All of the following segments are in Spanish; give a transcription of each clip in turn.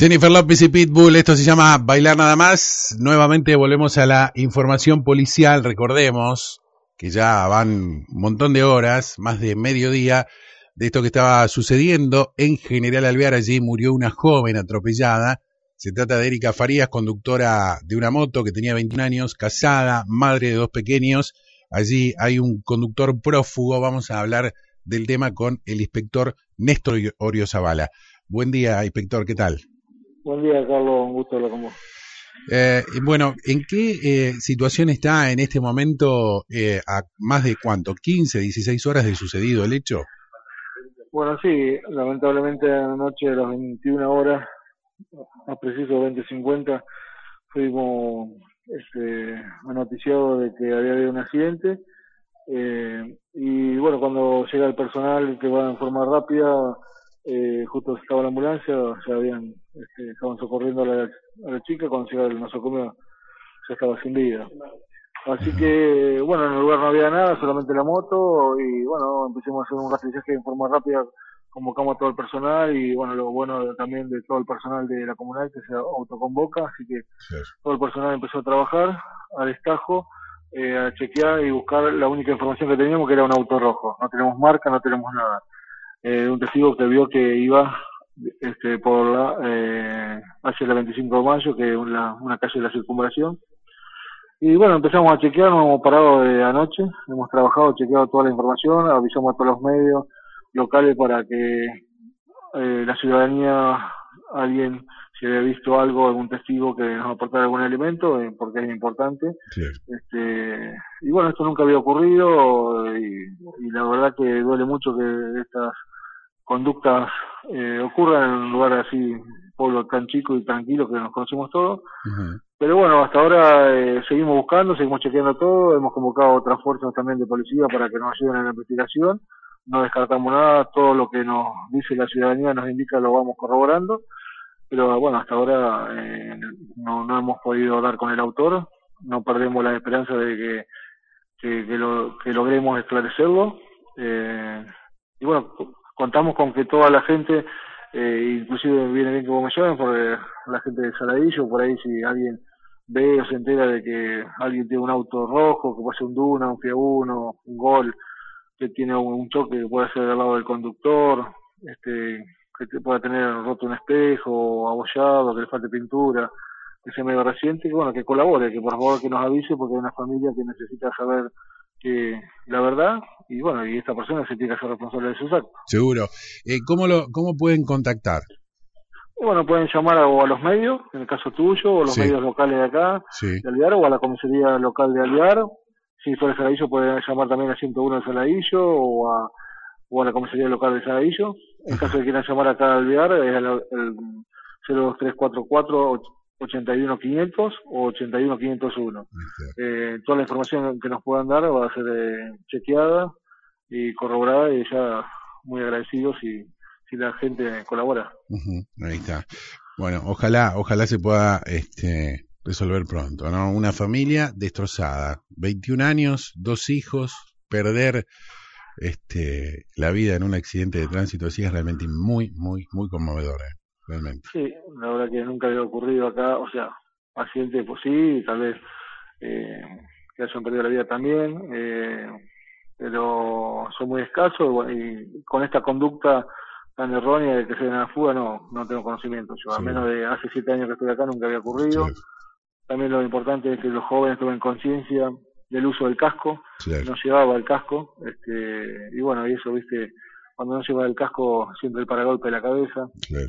Jennifer López y Pitbull, esto se llama Bailar Nada Más. Nuevamente volvemos a la información policial. Recordemos que ya van un montón de horas, más de mediodía, de esto que estaba sucediendo en General Alvear. Allí murió una joven atropellada. Se trata de Erika Farías, conductora de una moto que tenía 21 años, casada, madre de dos pequeños. Allí hay un conductor prófugo. Vamos a hablar del tema con el inspector Néstor Orio Zavala. Buen día, inspector, ¿qué tal? Buen día, Carlos, un gusto hablar con vos. Eh, bueno, ¿en qué eh, situación está en este momento eh, a más de cuánto? ¿15, 16 horas de sucedido el hecho? Bueno, sí, lamentablemente anoche a las 21 horas, a preciso 20.50, fuimos este, anoticiados de que había habido un accidente. y bueno, cuando llega el personal que va en forma rápida, eh, justo estaba la ambulancia, se habían, este, estaban socorriendo a la, chica, cuando llegó el nosocomio ya estaba sin vida. Así que, bueno, en el lugar no había nada, solamente la moto, y bueno, empecemos a hacer un rastrillaje en forma rápida, convocamos a todo el personal, y bueno, lo bueno también de todo el personal de la comunidad que se autoconvoca, así que todo el personal empezó a trabajar a destajo, eh, a chequear y buscar la única información que teníamos, que era un auto rojo. No tenemos marca, no tenemos nada eh, un testigo que vio que iba este, por la eh, hacia el 25 de mayo, que es una, una calle de la circunvalación. Y bueno, empezamos a chequear, nos hemos parado de anoche, hemos trabajado, chequeado toda la información, avisamos a todos los medios locales para que eh, la ciudadanía, alguien, si había visto algo, algún testigo que nos aportara algún elemento, eh, porque es importante. Este, y bueno, esto nunca había ocurrido y, y, la verdad que duele mucho que estas conductas eh, ocurran en un lugar así, pueblo tan chico y tranquilo que nos conocemos todos. Pero bueno, hasta ahora eh, seguimos buscando, seguimos chequeando todo, hemos convocado otras fuerzas también de policía para que nos ayuden en la investigación, no descartamos nada, todo lo que nos dice la ciudadanía nos indica lo vamos corroborando, pero bueno, hasta ahora eh, no, no hemos podido dar con el autor, no perdemos la esperanza de que, que, que, lo, que logremos esclarecerlo. Eh, y bueno, contamos con que toda la gente, eh, inclusive viene bien que me llamen, porque la gente de Saladillo, por ahí si alguien ve o se entera de que alguien tiene un auto rojo, que ser un Duna, un Fiat Uno, un Gol, que tiene un, choque que puede ser del lado del conductor, este que pueda tener roto un espejo, abollado, que le falte pintura, que sea medio reciente, que bueno, que colabore, que por favor que nos avise porque hay una familia que necesita saber que la verdad y bueno y esta persona se tiene que hacer responsable de sus actos seguro. Eh, cómo lo cómo pueden contactar bueno pueden llamar a, o a los medios en el caso tuyo o a los medios locales de acá de Alvear o a la comisaría local de Alvear si fuera Saladillo pueden llamar también a 101 de Saladillo o a o a la comisaría local de Saladillo. En caso de que quieran llamar acá a Alvear es el, el 02344 81500 o 81501. Eh, toda la información que nos puedan dar va a ser eh, chequeada y corroborada y ya muy agradecidos si, si la gente colabora. Ahí está. Bueno, ojalá, ojalá se pueda este, resolver pronto, ¿no? Una familia destrozada, 21 años, dos hijos, perder este, la vida en un accidente de tránsito así es realmente muy, muy, muy conmovedor. ¿eh? Sí, la verdad que nunca había ocurrido acá, o sea, pacientes pues sí, tal vez eh, que hayan perdido la vida también, eh, pero son muy escasos y, con esta conducta tan errónea de que se den a la fuga no, no tengo conocimiento. Yo, a menos de hace siete años que estoy acá, nunca había ocurrido. También lo importante es que los jóvenes tomen conciencia del uso del casco, no llevaba el casco, este, y bueno, y eso, viste, cuando no lleva el casco siempre el paragolpe de la cabeza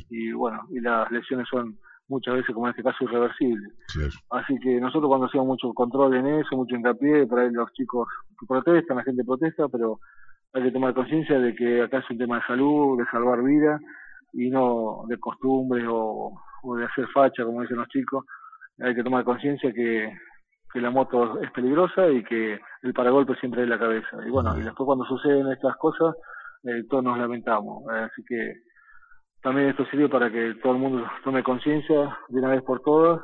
y bueno, y las lesiones son muchas veces como en este caso irreversibles. Así que nosotros cuando hacemos mucho control en eso, mucho hincapié, por ahí los chicos protestan, la gente protesta, pero hay que tomar conciencia de que acá es un tema de salud, de salvar vida y no de costumbre o, de hacer facha, como dicen los chicos. Hay que tomar conciencia que, que la moto es peligrosa y que el paragolpe siempre es la cabeza. Y bueno, y después cuando suceden estas cosas, eh, todos nos lamentamos. Eh, así que también esto sirve para que todo el mundo tome conciencia de una vez por todas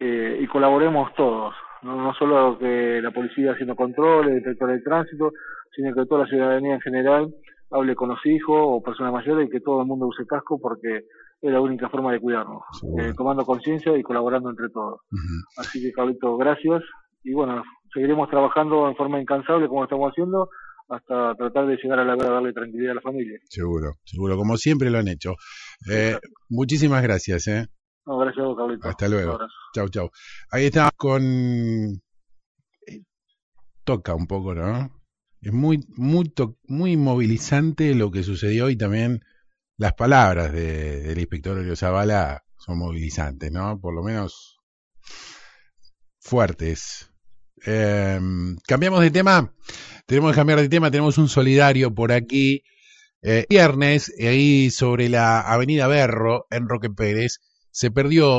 eh, y colaboremos todos. No, no solo que la policía haciendo controles, detectores de tránsito, sino que toda la ciudadanía en general hable con los hijos o personas mayores y que todo el mundo use casco porque es la única forma de cuidarnos, eh, tomando conciencia y colaborando entre todos. Así que, Carlito, gracias. Y bueno, seguiremos trabajando en forma incansable como estamos haciendo hasta tratar de llegar a la verdad, darle tranquilidad a la familia. Seguro, seguro, como siempre lo han hecho. Eh, muchísimas gracias. ¿eh? No, gracias a vos, Carlito. Hasta luego. Chau, chau. Ahí está con... Eh, toca un poco, ¿no? Es muy, muy, muy movilizante lo que sucedió y también las palabras de, del inspector Elio Zavala son movilizantes, ¿no? Por lo menos fuertes. Em, cambiamos de tema. Tenemos que cambiar de tema. Tenemos un solidario por aquí. Eh, viernes, ahí sobre la Avenida Berro, en Roque Pérez, se perdió